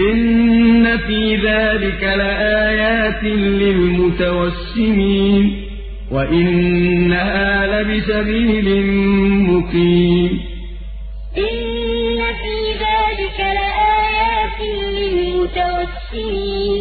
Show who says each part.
Speaker 1: إن في ذلك لآيات للمتوسمين وإنها لبسبيل مقيم
Speaker 2: إن في ذلك لآيات للمتوسمين